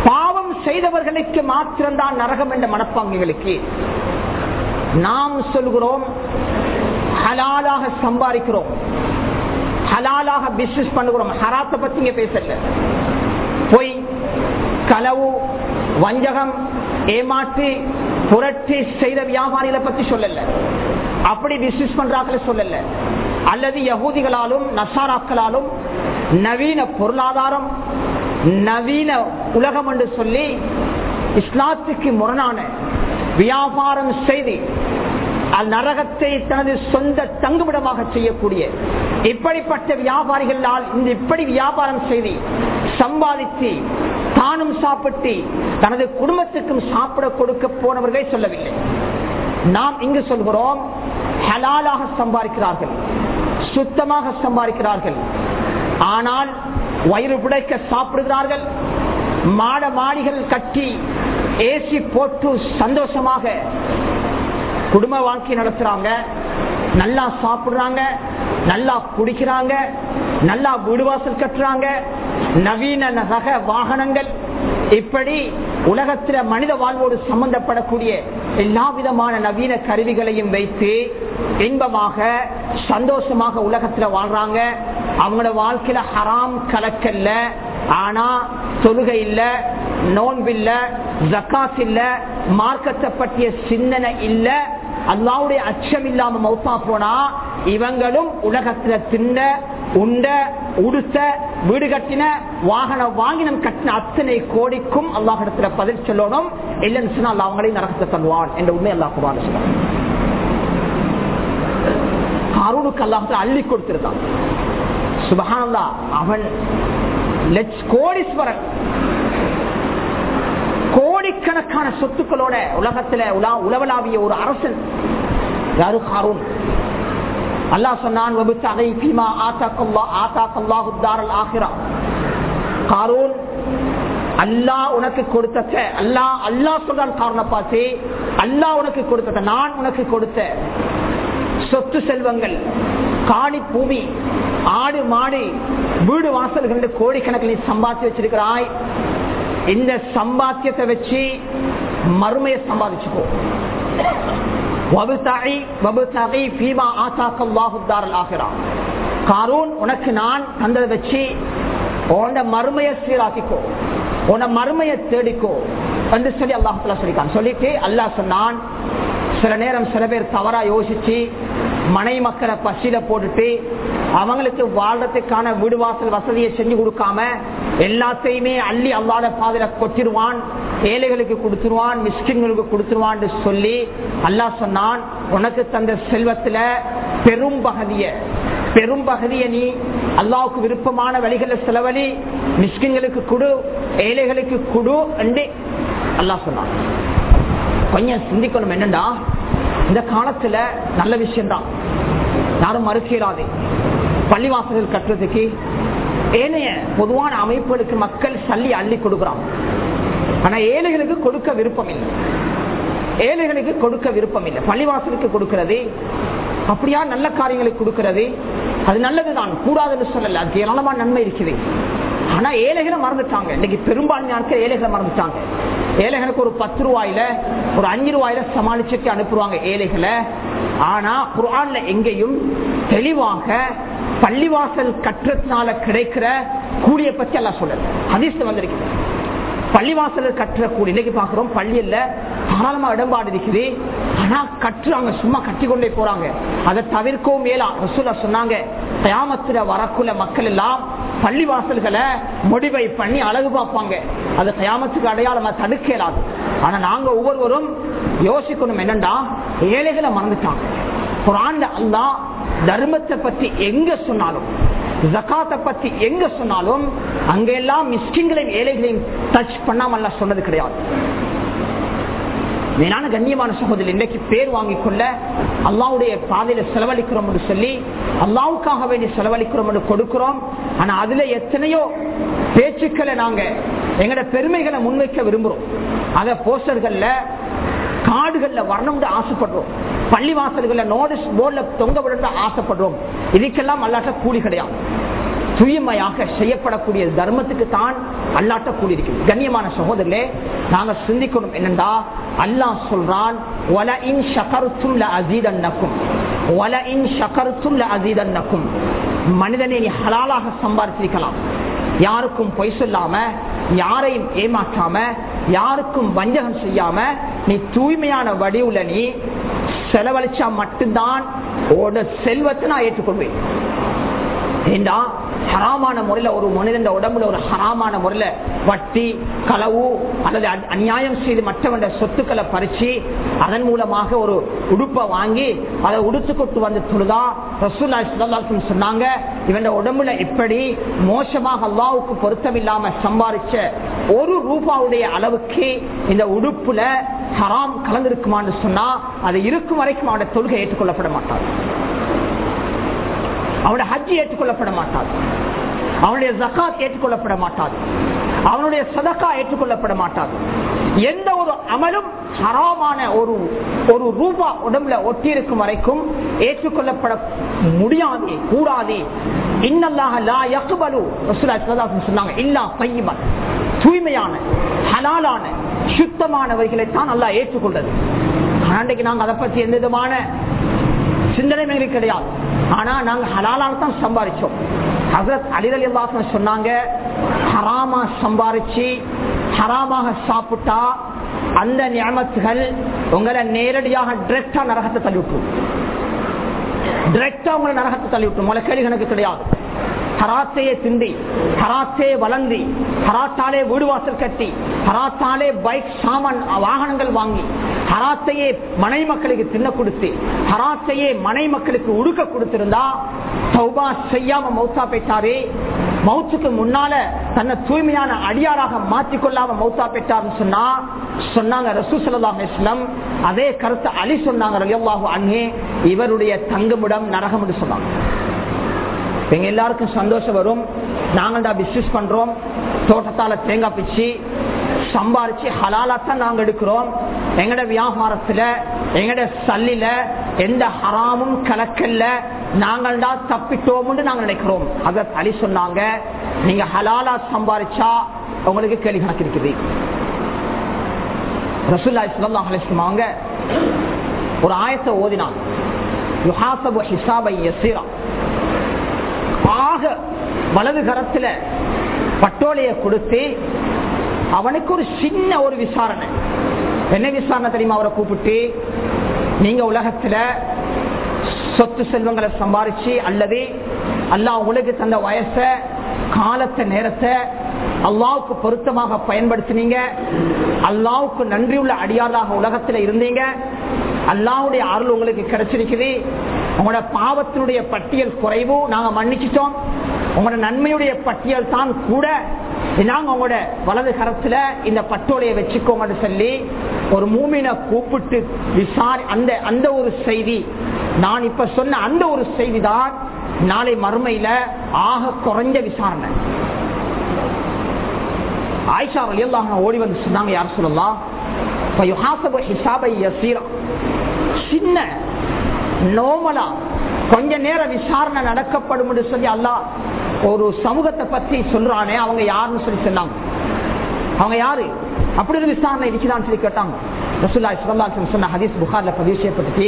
பாவம் செய்தவர்களுக்கு மாத்திரம்தான் நரகம் என்ற மனப்பாங்குகளுக்கு நாம் சொல்கிறோம் ஹலாலாக சம்பாதிக்கிறோம். ஹலாலாக பிசினஸ் பண்ணுகிறோம். ஹராத்தை பத்தி இங்க பேசல. பொய் களவு வஞ்சகம் ஏமாற்றி புரட்சி செய்த வியாபாரிகளை பத்தி சொல்லல. அப்படி பிசினஸ் பண்றாக்களை சொல்லல. அல்லது யகூதிகளாலும் நசாராக்களாலும் நவீன பொருளாதாரம் நவீன உலகம் என்று சொல்லி இஸ்லாத்துக்கு முரணான வியாபாரம் செய்து நரகத்தை தனது சொந்த தங்குமிடமாக செய்யக்கூடிய இப்படிப்பட்ட வியாபாரிகளால் இந்த இப்படி வியாபாரம் செய்து சம்பாதித்து தானும் சாப்பிட்டு தனது குடும்பத்துக்கும் சாப்பிட கொடுக்க போனவர்களை சொல்லவில்லை. நாம் இங்கு சொல்கிறோம் ஹலாலாக சம்பாதிக்கிறார்கள் சுத்தமாக சம்பாதிக்கிறார்கள். ஆனால் வயிறு பிடைக்க சாப்பிடுகிறார்கள் மாட மாடிகள் கட்டி ஏசி போட்டு சந்தோஷமாக குடும்ப வாழ்க்கை நடத்துறாங்க. நல்லா சாப்பிடுறாங்க நல்லா குடிக்கிறாங்க நல்லா வீடுவாசல் கட்டுறாங்க. நவீன ரக வாகனங்கள். இப்படி உலகத்தில மனித வாழ்வோடு சம்பந்தப்படக்கூடிய எல்லா விதமான நவீன கருவிகளையும் வைத்து இன்பமாக சந்தோஷமாக உலகத்துல வாழ்றாங்க. அவங்களோட வாழ்க்கையில ஹராம் கலக்கல்ல. ஆனா தொழுகை இல்ல நோன்பில்ல ஜக்காஸ் இல்ல மார்க்கத்தை பற்றிய சிந்தனை இல்ல அல்லாவுடைய அச்சம் இல்லாம மௌத்தா போனா இவங்களும் உலகத்துல தின்ன உண்ட உடுத்த வீடு கட்டின வாகனம் வாங்கினம் கட்டின அத்தனை கோடிக்கும் அல்லாஹிடத்துல பதில் சொல்லணும். இல்லைன்னு சொன்னா அல்ல அவங்களையும் நரகத்தை தருவான் என்ற உண்மை அல்லாஹ் குரான் காரூனுக்கு அல்லாஹத்துல அள்ளி கொடுத்திருந்தான் சுபஹானல்லா அவன் லட்ச கோடீஸ்வரன் கோடிக்கணக்கான சொத்துக்களோட உலகத்துல உலா- உலவலாவிய ஒரு அரசன் யாரு? காரூன் அல்லாஹ் சொன்னான் அல்லா உனக்கு கொடுத்த அல்லா அல்லா சொல்றான் காரண பார்த்து அல்லா உனக்கு கொடுத்த நான் உனக்கு கொடுத்த சொத்து செல்வங்கள் காணி பூமி ஆடு மாடு வீடு வாசல்கள் கோடிக்கணக்கில் சம்பாதிச்சு வச்சிருக்கிறாய். இந்த சம்பாத்தியத்தை வச்சு மறுமையை சம்பாதிச்சுக்கோ. வபுதாயி வபுதாயி ஃபீமா ஆத்தாக்கல்லாஹு தாரல் ஆகிரா. காரூன் உனக்கு நான் தந்ததை வச்சு உன்ட மறுமையை சீராக்கிக்கோ. உன மறுமையை தேடிக்கோ என்று சொல்லி அல்லாஹ் சொல்லிக்கான் சொல்லிட்டு அல்லாஹ் சொன்னான் சில நேரம் சில பேர் தவறா யோசிச்சு மனை மக்களை பசியில போட்டுட்டு அவங்களுக்கு வாழ்றதுக்கான வீடு வாசல் வசதியை செஞ்சு கொடுக்காம எல்லாத்தையுமே அள்ளி அல்லாத பாதையில கொட்டிடுவான் ஏழைகளுக்கு கொடுத்துருவான் மிஸ்கின்களுக்கு கொடுத்துருவான் சொல்லி அல்லாஹ் சொன்னான் உனக்கு தந்த செல்வத்துல பெரும் பகுதிய பெரும் பகுதியை நீ அல்லாவுக்கு விருப்பமான வழிகளில் செலவழி மிஸ்கின்களுக்கு கொடு ஏழைகளுக்கு கொடு என்று அல்லாஹ் சொன்னான். கொஞ்சம் சிந்திக்கணும் என்னண்டா? இந்த காலத்துல நல்ல விஷயம்தான். யாரும் மறுக்கிறாதே. பள்ளிவாசல்கள் கட்டுறதுக்கு ஏனைய பொதுவான அமைப்புகளுக்கு மக்கள் சல்லி அள்ளி கொடுக்கிறான் ஆனா ஏழைகளுக்கு கொடுக்க விருப்பம் இல்லை ஏழைகளுக்கு கொடுக்க விருப்பம் இல்லை பள்ளிவாசலுக்கு கொடுக்கிறது அப்படியா நல்ல காரியங்களுக்கு கொடுக்கிறது அது நல்லதுதான். கூடாதுன்னு சொல்லல. அது ஏராளமா நன்மை இருக்குது. ஆனா ஏழைகளை மறந்துட்டாங்க. இன்னைக்கு பெரும்பான்மையான ஏழைகளை மறந்துட்டாங்க. ஏழைகளுக்கு ஒரு பத்து ரூபாயில ஒரு அஞ்சு ரூபாயில சமாளிச்சுட்டு அனுப்புவாங்க ஏழைகளை. ஆனா குரான்ல எங்கேயும் தெளிவாக பள்ளிவாசல் கட்டுறதுனால கிடைக்கிற கூலியை பத்தி எல்லாம் சொல்லல. அதிர்ஷ்டம் வந்திருக்குது. பள்ளிவாசல கற்ற கூலி. இன்னைக்கு பாக்குறோம் பள்ளியில தாராளமா இடம்பாடு இருக்குது. ஆனா கட்டுறாங்க சும்மா கட்டி கொண்டே போறாங்க. அதை தவிர்க்கவும் மேலா ரசூலா சொன்னாங்க தயாமத்துல வரக்குள்ள மக்கள் எல்லாம் பள்ளிவாசல்களை முடிவை பண்ணி அழகு பார்ப்பாங்க. அது தயாமத்துக்கு அடையாளமா தடுக்க இயலாது. ஆனா நாங்க ஒவ்வொருவரும் யோசிக்கணும் என்னண்டா? ஏழைகளை மறந்துட்டாங்க. குரான் அல்லா தர்மத்தை பத்தி எங்க சொன்னாலும் ஜக்காத்தை பத்தி எங்க சொன்னாலும் அங்கெல்லாம் மிஸ்கின்களையும் ஏழைகளையும் டச் பண்ணாமல்ல சொன்னது கிடையாது. மேலான கண்ணியமான சகோதரி இன்னைக்கு பேர் வாங்கிக் கொள்ள அல்லாவுடைய பாதையில செலவழிக்கிறோம் என்று சொல்லி அல்லாவுக்காக வேண்டி செலவழிக்கிறோம் என்று கொடுக்கிறோம். ஆனா அதுல எத்தனையோ பேச்சுக்களை நாங்க எங்கட பெருமைகளை முன்வைக்க விரும்புறோம். அத போஸ்டர்கள்ல காடுகள்ல வரணும்னு ஆசைப்படுறோம். பள்ளிவாசல்கள்ல நோட்டீஸ் போர்டில் தொங்க விட ஆசைப்படுறோம். இதுக்கெல்லாம் அல்லாட்ட கூலி கிடையாது. தூய்மையாக செய்யப்படக்கூடிய தர்மத்துக்கு தான் அல்லாட்ட கூடியிருக்கு கண்ணியமான சகோதரர்களே நாங்க சிந்திக்கணும் என்னண்டா அல்லாஹ் சொல்றான் ஒல இன் ஷகருத்துள்ள அசீதன்னக்கும் ஒல இன் ஷகருத்துள்ள அசீதன்னக்கும் மனிதனை நீ ஹலாலாக சம்பாதிச்சிருக்கலாம் யாருக்கும் பொய் சொல்லாம யாரையும் ஏமாற்றாம யாருக்கும் வஞ்சகம் செய்யாம நீ தூய்மையான வடிவுல நீ செலவழிச்சா மட்டும்தான் செல்வத்தை நான் ஏற்றுக்கொள்வேன். ஏண்டா? ஹராமான முறையில ஒரு மனிதன் உடம்புல ஒரு ஹராமான முறையில வட்டி களவு அல்லது அந்- அநியாயம் செய்து மற்றவன் சொத்துக்களை பறிச்சு அதன் மூலமாக ஒரு உடுப்பை வாங்கி அதை உடுத்து கொட்டு வந்து தொழுதா ரசூல்லா சொன்னாங்க இவன் உடம்புல எப்படி மோசமாக அல்லாவுக்கு பொருத்தமில்லாம சம்பாதிச்ச ஒரு ரூபாவுடைய அளவுக்கு இந்த உடுப்புல ஹராம் கலந்திருக்குமான்னு சொன்னா அது இருக்கும் வரைக்கும் அவனுடைய தொழுகை ஏற்றுக்கொள்ளப்பட மாட்டாது அவனுடைய ஹஜ் ஏற்றுக்கொள்ளப்பட மாட்டாது அவனுடைய ஜக்காத் ஏற்றுக்கொள்ளப்பட மாட்டாது அவனுடைய சதக்கா ஏற்றுக்கொள்ளப்பட மாட்டாது எந்த ஒரு அமலும் ஹராமான ஒரு ஒரு ரூபா உடம்புல ஒட்டி இருக்கும் வரைக்கும் ஏற்றுக்கொள்ளப்பட முடியாது கூடாது. இன்னல்லாக லா யக்பலு. சொன்னாங்க இல்லா தய்யிபன். தூய்மையான ஹலாலான சுத்தமானவர்களை தான் நல்லா ஏற்றுக்கொண்டது. ஆனா அன்றைக்கு நாங்க அதை பத்தி எந்த விதமான சிந்தனை எங்களுக்கு கிடையாது. ஆனா நாங்க ஹலாலால தான் சம்பாதிச்சோம் ஹசரத் அலிரலி அல்லாசன் சொன்னாங்க ஹராமா சம்பாரிச்சு ஹராமாக சாப்பிட்டா அந்த நியமத்துகள் உங்களை நேரடியாக டிரெக்டா நரகத்தை தள்ளி டிரெக்டா உங்களை நரகத்தை தள்ளிவிட்டு விட்டுரும் உங்களை கேள்வி கணக்கு கிடையாது. ஹராத்தையே சிந்தி ஹராத்தே வளர்ந்தி ஹராத்தாலே வீடு வாசல் கட்டி ஹராத்தாலே பைக் சாமான் வாகனங்கள் வாங்கி ஹராத்தையே மனை மக்களுக்கு தின்ன கொடுத்து ஹராத்தையே மனை மக்களுக்கு உடுக்க கொடுத்திருந்தா சௌபா செய்யாம மௌத்தா பெற்றாரே மௌத்துக்கு முன்னால தன்னை தூய்மையான அடியாராக மாற்றிக்கொள்ளாம மௌத்தா பெற்றார்னு சொன்னா சொன்னாங்க ரசூ சல்லாஹ் இஸ்லாம் அதே கருத்தை அலி சொன்னாங்க ரலியல்லாஹு அன்ஹே இவருடைய தங்குமிடம் நரகம் என்று சொன்னாங்க. எங்க எல்லாருக்கும் சந்தோஷம் வரும். நாங்கள் தான் பிசினஸ் பண்றோம். தோட்டத்தால தேங்காய் பிச்சு சம்பாரிச்சு ஹலாலாத்தான் நாங்க எடுக்கிறோம். எங்கட வியாபாரத்துல எங்கட சல்லில எந்த ஹராமும் கலக்கல்ல நாங்கள் தான் தப்பிட்டோம் நாங்க நினைக்கிறோம். அத தலி சொன்னாங்க நீங்க ஹலாலா சம்பாரிச்சா உங்களுக்கு கேள்வி கணக்கு இருக்குது ரசூல்லா இஸ்லாம் அவங்க ஒரு ஆயத்தை ஓதினாங்க யுஹாசபு ஹிசாபை யசீரா. ஆக வலது கரத்துல பட்டோலைய கொடுத்து அவனுக்கு ஒரு சின்ன ஒரு விசாரணை. என்ன விசாரணை தெரியுமா? அவரை கூப்பிட்டு நீங்க உலகத்துல சொத்து செல்வங்களை சம்பாரிச்சு அல்லது அல்லாஹ் உங்களுக்கு தந்த வயச காலத்தை நேரத்தை அல்லாவுக்கு பொருத்தமாக பயன்படுத்தினீங்க அல்லாவுக்கு நன்றியுள்ள அடியாராக உலகத்துல இருந்தீங்க அல்லாவுடைய அருள் உங்களுக்கு கிடைச்சிருக்குது உங்களோட பாவத்தினுடைய பட்டியல் குறைவு நாங்க மன்னிச்சிட்டோம். உங்களோட நன்மையுடைய பட்டியல் தான் கூட நாங்க உங்களோட வலது கரத்துல இந்த பட்டோலையை வச்சுக்கோங்கன்னு சொல்லி ஒரு மூமினை கூப்பிட்டு விசாரி அந்த அந்த ஒரு செய்தி. நான் இப்ப சொன்ன அந்த ஒரு செய்தி தான் நாளை மறுமையில ஆக குறைஞ்ச விசாரணை. ஆயிஷா வழியல்லாக ஓடி வந்து சொன்னாங்க யார் சொல்லலாம் சின்ன நோமலா கொஞ்ச நேரம் விசாரணை நடக்கப்படும் என்று சொல்லி அல்லா ஒரு சமூகத்தை பத்தி சொல்றானே அவங்க யாருன்னு சொல்லி சொன்னாங்க. அவங்க யாரு? அப்படி ஒரு விசாரணை இருக்குதான்னு சொல்லி கேட்டாங்க. ரசுல்லா சுல்லா சொன்ன ஹதீஸ் புகார்ல பதிவு செய்யப்பட்டுச்சு.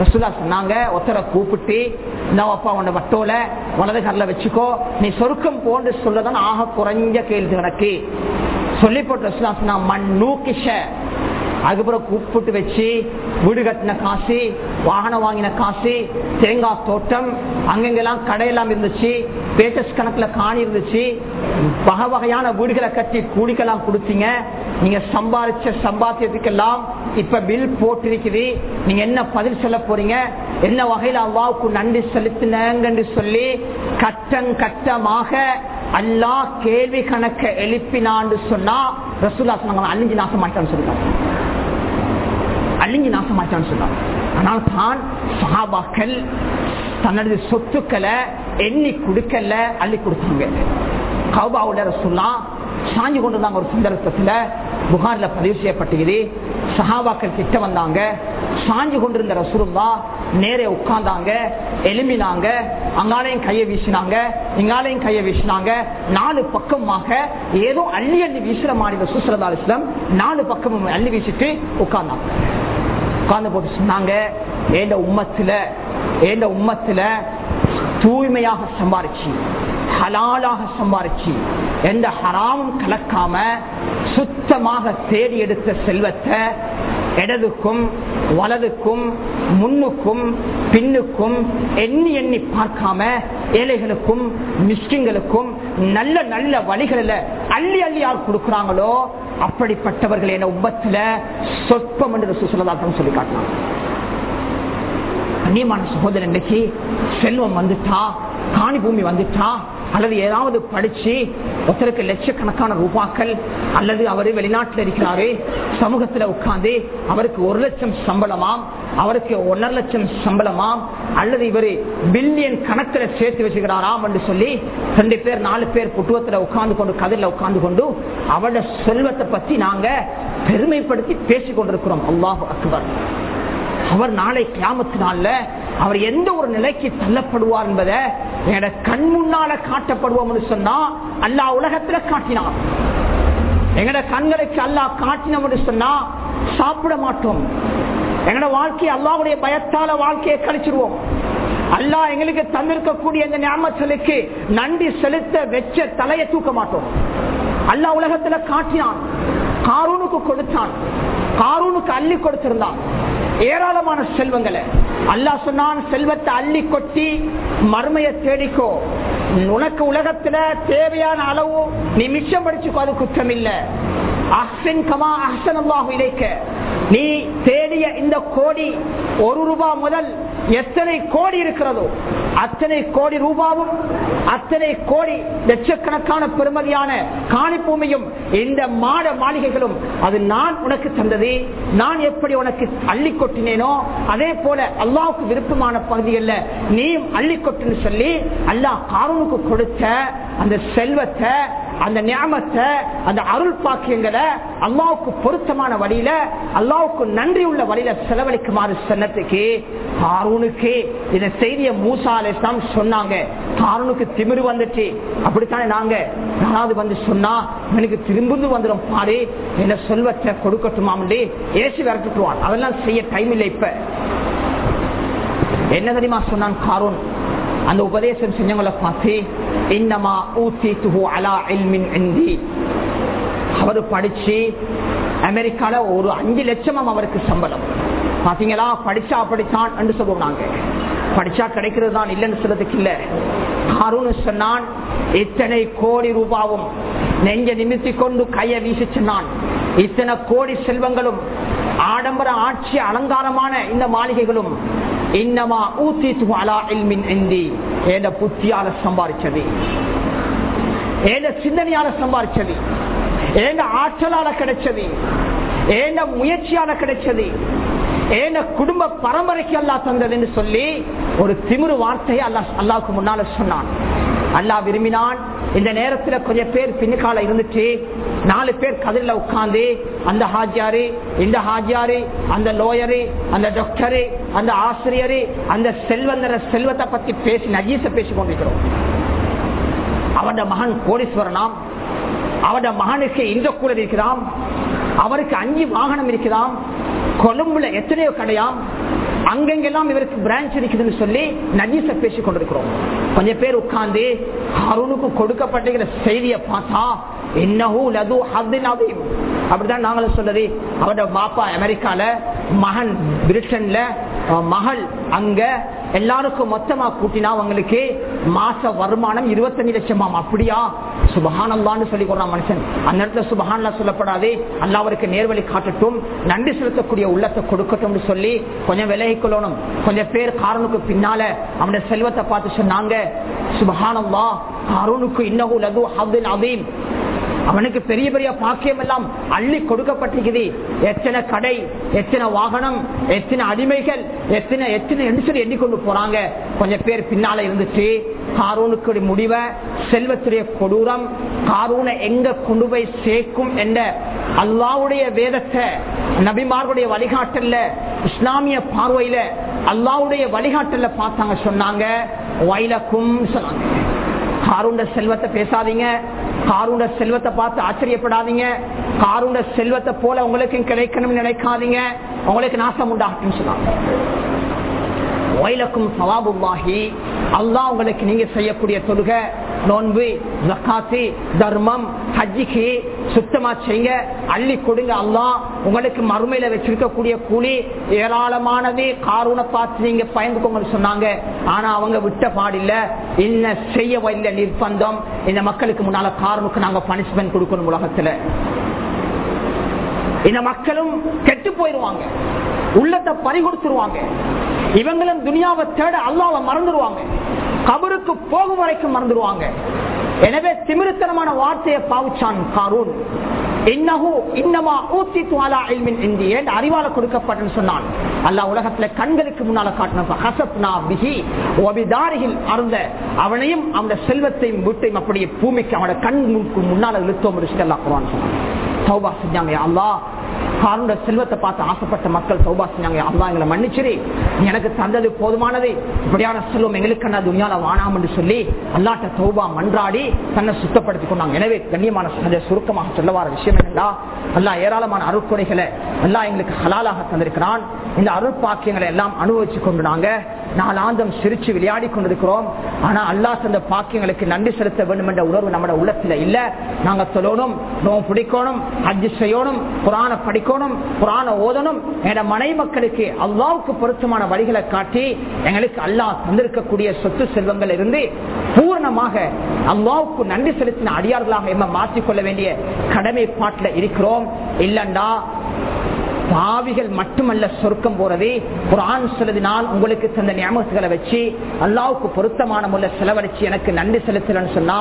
ரசுல்லா சொன்னாங்க ஒத்தரை கூப்பிட்டு நான் அப்பா உன்னை வட்டோல வலது கரில் வச்சுக்கோ. நீ சொருக்கம் போன்று சொல்லதான் ஆக குறைஞ்ச கேள்வி எனக்கு. சொல்லி போட்டு ரசுல்லா சொன்னா மண் நூக்கிஷ. அதுக்கப்புறம் கூப்பிட்டு வச்சு வீடு கட்டின காசு வாகனம் வாங்கின காசு தேங்காய் தோட்டம் அங்கெங்கெல்லாம் கடையெல்லாம் இருந்துச்சு பேட்டஸ் கணக்குல காணி இருந்துச்சு. வகை வகையான வீடுகளை கட்டி கூடிக்கெல்லாம் கொடுத்தீங்க. நீங்க சம்பாதிச்ச சம்பாத்தியத்துக்கெல்லாம் இப்ப பில் போட்டிருக்குது. நீங்க என்ன பதில் சொல்ல போறீங்க? என்ன வகையில அவ்வாவுக்கு நன்றி செலுத்தினங்கன்னு சொல்லி கட்டம் கட்டமாக அல்லா கேள்வி கணக்க எழுப்பினான்னு சொன்னா ரசூல்லா சொன்னாங்க அழிஞ்சு நாசமாயிட்டான்னு சொல்லிட்டாங்க அழிஞ்சு நாசமாயிட்டான்னு சொன்னாங்க ஆனால் தான் சஹாபாக்கள் தன்னது சொத்துக்களை எண்ணி கொடுக்கல அள்ளி கொடுத்தாங்க. கௌபாவுல ரசூல்லா சாஞ்சு கொண்டிருந்தாங்க ஒரு சந்தர்ப்பத்துல புகார்ல பதிவு செய்யப்பட்டுகிறது சஹாபாக்கள் கிட்ட வந்தாங்க. சாஞ்சு கொண்டிருந்த ரசூருல்லா நேரே உட்கார்ந்தாங்க. எலும்பினாங்க அங்காலையும் கையை வீசினாங்க. இங்காலையும் கையை வீசினாங்க. நாலு பக்கமாக ஏதோ அள்ளி அள்ளி வீசுற மாதிரி சுசரதா இஸ்லாம் நாலு பக்கமும் அள்ளி வீசிட்டு உட்கார்ந்தாங்க. உட்கார்ந்து போட்டு சொன்னாங்க ஏண்ட உம்மத்துல ஏண்ட உம்மத்துல தூய்மையாக சம்பாரிச்சு ஹலாலாக சம்பாரிச்சு எந்த ஹராமும் கலக்காம சுத்தமாக தேடி எடுத்த செல்வத்தை இடதுக்கும் வலதுக்கும் முன்னுக்கும் பின்னுக்கும் எண்ணி எண்ணி பார்க்காம ஏழைகளுக்கும் மிஸ்கிங்களுக்கும் நல்ல நல்ல வழிகளில் அள்ளி அள்ளி யார் கொடுக்கிறாங்களோ அப்படிப்பட்டவர்கள் என உபத்துல சொற்பம் என்று சுசலதாக்கம் சொல்லி காட்டினாங்க. கண்ணியமான சகோதரன் இன்னைக்கு செல்வம் வந்துட்டா? காணி பூமி வந்துட்டா? அல்லது ஏதாவது படிச்சு ஒருத்தருக்கு லட்சக்கணக்கான ரூபாக்கள் அல்லது அவர் வெளிநாட்டில் இருக்கிறாரு சமூகத்தில் உட்கார்ந்து அவருக்கு ஒரு லட்சம் சம்பளமாம் அவருக்கு ஒன்னரை லட்சம் சம்பளமாம் அல்லது இவர் பில்லியன் கணக்கில் சேர்த்து வச்சுக்கிறாராம் என்று சொல்லி ரெண்டு பேர் நாலு பேர் புட்டுவத்தில் உட்கார்ந்து கொண்டு கதிரில் உட்கார்ந்து கொண்டு அவருடைய செல்வத்தை பத்தி நாங்க பெருமைப்படுத்தி பேசிக் கொண்டிருக்கிறோம் அல்லாஹ் அக்பர். அவர் நாளை கிராமத்தினால அவர் எந்த ஒரு நிலைக்கு தள்ளப்படுவார் என்பதை என்னோட கண் முன்னால காட்டப்படுவோம் சொன்னா அல்லா உலகத்துல காட்டினார். எங்கட கண்களுக்கு அல்லா காட்டினோம் சொன்னா சாப்பிட மாட்டோம். எங்கட வாழ்க்கையை அல்லாவுடைய பயத்தால வாழ்க்கையை கழிச்சிருவோம். அல்லா எங்களுக்கு தந்திருக்கக்கூடிய இந்த ஞாபகங்களுக்கு நன்றி செலுத்த வெச்ச தலையை தூக்க மாட்டோம். அல்லா உலகத்துல காட்டினான். காரூனுக்கு கொடுத்தான். காரூனுக்கு அள்ளி கொடுத்திருந்தான். ஏராளமான செல்வங்களை. அல்லா சொன்னான் செல்வத்தை அள்ளி கொட்டி மர்மைய தேடிக்கோ. உனக்கு உலகத்துல தேவையான அளவு நீ மிச்சம் படிச்சுக்கோ அது குற்றம் இல்லை அஹ்சன் கமா அஹ்சன் அல்லாஹ் இலைக்க. நீ தேடிய இந்த கோடி ஒரு ரூபாய் முதல் எத்தனை கோடி இருக்கிறதோ அத்தனை கோடி ரூபாவும் அத்தனை கோடி லட்சக்கணக்கான பெருமதியான காணிப்பூமியும் இந்த மாட மாளிகைகளும் அது நான் உனக்கு தந்தது நான் எப்படி உனக்கு அள்ளி கொட்டினேனோ அதே போல அல்லாவுக்கு விருப்பமான பகுதிகளில் நீயும் அள்ளி கொட்டுன்னு சொல்லி அல்லாஹ் காரூனுக்கு கொடுத்த அந்த செல்வத்தை அந்த ஞாபகத்தை அந்த அருள் பாக்கியங்களை அல்லாவுக்கு பொருத்தமான வழியில அல்லாவுக்கு நன்றி உள்ள வழியில செலவழிக்குமாறு சொன்னதுக்கு காரூனுக்கு இந்த செய்தியை மூசா அலிஸ்லாம் சொன்னாங்க. காரூனுக்கு திமிரு வந்துச்சு. அப்படித்தானே நாங்க? யாராவது வந்து சொன்னா எனக்கு திரும்பி வந்துடும் பாரு. என்ன செல்வத்தை கொடுக்கட்டுமாம்டி ஏசி விரட்டுவான் அதெல்லாம் செய்ய டைம் இல்லை இப்ப. என்ன தெரியுமா சொன்னான் காரூன் அந்த உபதேசம் செஞ்சவங்களை பார்த்து இன்னமா ஊத்தி துஹு அலா இல்மின் இந்தி. அவர் படிச்சு அமெரிக்கால ஒரு அஞ்சு லட்சமும் அவருக்கு சம்பளம். பாத்தீங்களா? படிச்சா படித்தான் என்று சொல்லுவோம் நாங்க படிச்சா கிடைக்கிறது தான் இல்லைன்னு சொல்றதுக்கு இல்ல. காரூன்னு சொன்னான் இத்தனை கோடி ரூபாவும் நெஞ்ச நிமித்தி கொண்டு கையை வீசி சொன்னான். இத்தனை கோடி செல்வங்களும் ஆடம்பர ஆட்சி அலங்காரமான இந்த மாளிகைகளும் இன்னமா ஊத்தி அலா இல்மின் இந்தி. புத்தியால சம்பாதிச்சது ஏத சிந்தனையால சம்பாதிச்சது ஏந்த ஆற்றலால கிடைச்சது. ஏந்த முயற்சியால கிடைச்சது. ஏன குடும்ப பரம்பரைக்கு அல்லா தந்ததுன்னு சொல்லி ஒரு திமிரு வார்த்தையை அல்லா அல்லாவுக்கு முன்னால சொன்னான். அல்லா விரும்பினான். இந்த நேரத்துல கொஞ்சம் பேர் பின்னுக்கால இருந்துட்டு நாலு பேர் கதிரில் உட்கார்ந்து அந்த ஹாஜியாரு இந்த ஹாஜியாரு அந்த லோயரு அந்த டாக்டரு அந்த ஆசிரியரு அந்த செல்வந்தர செல்வத்தை பத்தி பேசி நஜீச பேசி கொண்டிருக்கிறோம். அவட மகன் கோடீஸ்வரனாம். அவட மகனுக்கு இந்த கூட இருக்கிறான் அவருக்கு அஞ்சு வாகனம் இருக்கிறான் கொழும்புல எத்தனையோ கடையாம். அங்கெங்கெல்லாம் இவருக்கு பிரான்ச் இருக்குதுன்னு சொல்லி நஜீச பேசி கொண்டிருக்கிறோம். கொஞ்சம் பேர் உட்கார்ந்து அருணுக்கு கொடுக்கப்பட்டிருக்கிற செய்தியை பார்த்தா லது அப்படிதான் நாங்களும் சொல்றது. அவரோட பாப்பா அமெரிக்கால மகன் பிரிட்டன்ல மகள் அங்க எல்லாருக்கும் மொத்தமா கூட்டினா அவங்களுக்கு மாச வருமானம் இருபத்தஞ்சு லட்சமாம் அப்படியா? சுபஹானல்லான்னு சொல்லி கொடுறான் மனுஷன். அந்த இடத்துல சுபஹான்லா சொல்லப்படாது. அல்லா அவருக்கு நேர்வழி காட்டட்டும். நன்றி செலுத்தக்கூடிய உள்ளத்தை கொடுக்கட்டும் சொல்லி கொஞ்சம் விலகி கொள்ளணும். கொஞ்சம் பேர் காரனுக்கு பின்னால அவனுடைய செல்வத்தை பார்த்து சொன்னாங்க. சுபஹானல்லா காரூனுக்கு இன்னகு லகு ஹப்தின் அதீம் அவனுக்கு பெரிய பெரிய பாக்கியம் எல்லாம் அள்ளி கொடுக்கப்பட்டிருக்குது. எத்தனை கடை எத்தனை வாகனம் எத்தனை அடிமைகள் எத்தனை எத்தனை என்று எண்ணிக்கொண்டு போறாங்க. கொஞ்சம் பேர் பின்னால இருந்துச்சு. காரூனுக்கு முடிவை செல்வத்துடைய கொடூரம் காரூனை எங்க கொண்டு போய் சேர்க்கும் என்ற அல்லாவுடைய வேதத்தை நபிமார்களுடைய வழிகாட்டல்ல இஸ்லாமிய பார்வையில அல்லாவுடைய வழிகாட்டல்ல பார்த்தாங்க சொன்னாங்க வயலக்கும் சொன்னாங்க. காரூண்ட செல்வத்தை பேசாதீங்க. காரூட செல்வத்தை பார்த்து ஆச்சரியப்படாதீங்க. காரூட செல்வத்தை போல உங்களுக்கு கிடைக்கணும்னு நினைக்காதீங்க. உங்களுக்கு நாசம் உண்டாகும் சொன்னாங்க. வயலக்கும் சவாபுமாகி அல்லா உங்களுக்கு நீங்க செய்யக்கூடிய தொழுகை நோன்பு ஜக்காத்து தர்மம் ஹஜ்ஜிக்கு சுத்தமா செய்ய அள்ளி கொடுங்க அல்லாஹ். உங்களுக்கு மறுமையில வச்சிருக்கக்கூடிய கூலி ஏராளமானது. காரூனை பார்த்து நீங்க பயந்துக்கோங்கன்னு சொன்னாங்க. ஆனா அவங்க விட்ட பாடில்ல. என்ன செய்ய இல்லை நிர்பந்தம். இந்த மக்களுக்கு முன்னால காரனுக்கு நாங்க பனிஷ்மெண்ட் கொடுக்கணும் உலகத்துல. இந்த மக்களும் கெட்டு போயிருவாங்க. உள்ளத்தை பறி கொடுத்துருவாங்க இவங்களும் துனியாவை தேட அல்லாவை மறந்துடுவாங்க கபருக்கு போகும் வரைக்கும் மறந்துடுவாங்க. எனவே திமிருத்தனமான வார்த்தையை பாவிச்சான் காரூன். அறிவால கொடுக்கப்பட்டன்னு சொன்னான். அல்லா உலகத்துல கண்களுக்கு முன்னால காட்டினார்கள் அருந்த அவனையும் அவன செல்வத்தையும் வீட்டையும் அப்படியே பூமிக்கு அவனோட கண்ணுக்கு முன்னால இழுத்தோம் சொன்னான். காரோட செல்வத்தை பார்த்து ஆசைப்பட்ட மக்கள் சௌபா செஞ்சாங்க. அல்லா எங்களை மன்னிச்சிரு. எனக்கு தந்தது போதுமானது. இப்படியான செல்வம் எங்களுக்கு என்ன துணியால வானாம் என்று சொல்லி அல்லாட்ட சௌபா மன்றாடி தன்னை சுத்தப்படுத்திக் கொண்டாங்க. எனவே கண்ணியமான சுருக்கமாக சொல்ல வர விஷயம் என்னடா அல்லா ஏராளமான அருட்கொடைகளை அல்லா எங்களுக்கு ஹலாலாக தந்திருக்கிறான். இந்த அருட்பாக்கியங்களை எல்லாம் அனுபவிச்சு கொண்டு நாங்கள் நாலாந்தம் சிரிச்சு விளையாடி கொண்டிருக்கிறோம். ஆனா அல்லா தந்த பாக்கியங்களுக்கு நன்றி செலுத்த வேண்டும் என்ற உணர்வு நம்ம உள்ளத்துல இல்ல. நாங்க சொல்லணும் நோம் பிடிக்கணும் அஜி செய்யணும் புராண படிக்கணும் புராண ஓதணும். என மனை மக்களுக்கு அல்லாவுக்கு பொருத்தமான வழிகளை காட்டி எங்களுக்கு அல்லாஹ் தந்திருக்கக்கூடிய சொத்து செல்வங்கள் இருந்து பூர்ணமாக அல்லாவுக்கு நன்றி செலுத்தின அடியார்களாக எம்ம மாற்றிக்கொள்ள வேண்டிய கடமை பாட்டில் இருக்கிறோம். இல்லண்டா பாவிகள் மட்டுமல்ல சொர்க்கம் போறது. குரான் சொல்லுது நான் உங்களுக்கு தந்த ஞாபகத்துகளை வச்சு அல்லாவுக்கு பொருத்தமான முள்ள செலவழிச்சு எனக்கு நன்றி செலுத்தலன்னு சொன்னா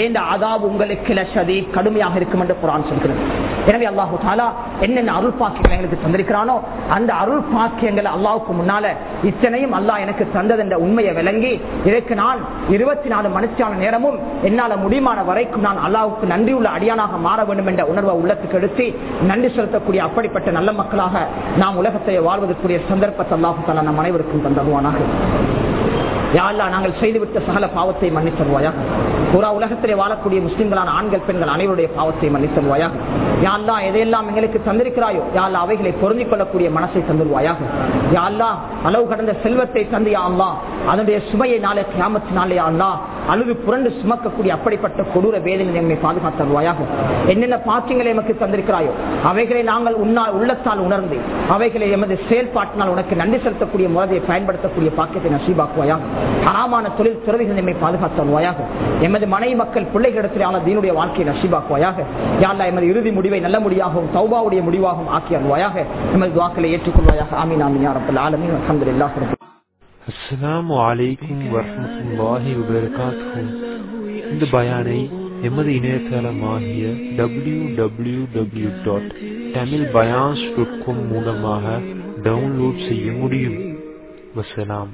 ஏந்த அதாவு உங்களுக்கு லட்சதி கடுமையாக இருக்கும் என்று குரான் சொல்கிறது. எனவே அல்லாஹு தாலா என்னென்ன அருள் பாக்கியங்களை எங்களுக்கு தந்திருக்கிறானோ அந்த அருள் பாக்கியங்கள் அல்லாவுக்கு முன்னால இத்தனையும் அல்லாஹ் எனக்கு தந்தது என்ற உண்மையை விளங்கி இதற்கு நான் இருபத்தி நாலு மணிச்சான நேரமும் என்னால முடியுமான வரைக்கும் நான் அல்லாவுக்கு நன்றி உள்ள அடியானாக மாற வேண்டும் என்ற உணர்வை உள்ளத்துக்கு எடுத்து நன்றி செலுத்தக்கூடிய அப்படிப்பட்ட நல்ல மக்களாக நாம் உலகத்தை வாழ்வதற்குரிய சந்தர்ப்பத்தை அல்லாஹு நம் அனைவருக்கும் தந்தருவானாக. யாழ்லா நாங்கள் செய்துவிட்ட சகல பாவத்தை மன்னித்தருவாயா? புறா உலகத்திலே வாழக்கூடிய முஸ்லிம்களான ஆண்கள் பெண்கள் அனைவருடைய பாவத்தை மன்னித்தருவாயா? யாழ்லா எதையெல்லாம் எங்களுக்கு தந்திருக்கிறாயோ யாழ்லா அவைகளை பொருந்திக் கொள்ளக்கூடிய மனசை தந்துருவாயாக? யாழ்லா அளவு கடந்த செல்வத்தை தந்தியா அல்லா அதனுடைய சுமையை நாளை கிராமத்தினாலே அல்லா அழுது புரண்டு சுமக்கக்கூடிய அப்படிப்பட்ட கொடூர வேதனை எங்களை பாதுகாத்தருவாயாக என்னென்ன பாக்கியங்களை எமக்கு தந்திருக்கிறாயோ அவைகளை நாங்கள் உன்னால் உள்ளத்தால் உணர்ந்து அவைகளை எமது செயல்பாட்டினால் உனக்கு நன்றி செலுத்தக்கூடிய முறையை பயன்படுத்தக்கூடிய பாக்கியத்தை நசீபாக்குவாயாக? ஹராமான தொழில் துறவிகள் நம்மை பாதுகாத்தருவாயாக எமது மனைவி மக்கள் பிள்ளைகளிடத்தில் ஆன தீனுடைய வாழ்க்கையை நஷிபாக்குவாயாக. யாழ்லா எமது இறுதி முடிவை நல்ல முடியாகவும் தௌபாவுடைய முடிவாகவும் ஆக்கி அருவாயாக எமது வாக்களை ஏற்றுக்கொள்வாயாக. ஆமீன் ஆமீன் யாரப்பல் ஆலமீன். அலமதுல்லாஹ் அஸ்ஸலாமு அலைக்கும் வரமத்துல்லாஹி வபரகாத்துஹு. இந்த பயானை எமது இணையதளமாகிய W W W dot Tamil பயான்ஸ் dot com மூலமாக டவுன்லோட் செய்ய முடியும். வசலாம்.